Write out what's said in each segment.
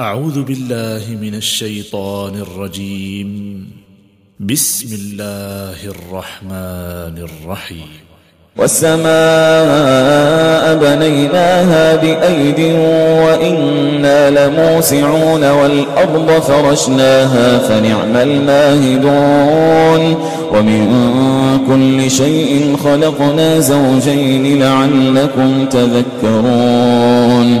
أعوذ بالله من الشيطان الرجيم. بسم الله الرحمن الرحيم. والسماء بنيناها بأيد وإنا لموسعون والأرض فرشناها فنعم الماهدون. ومن كل شيء خلقنا زوجين لعلكم تذكرون.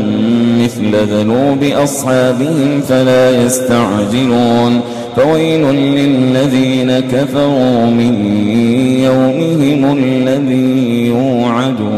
مثل ذنوب أصحابهم فلا يستعجلون. فويل للذين كفروا من يومهم الذي يوعدون.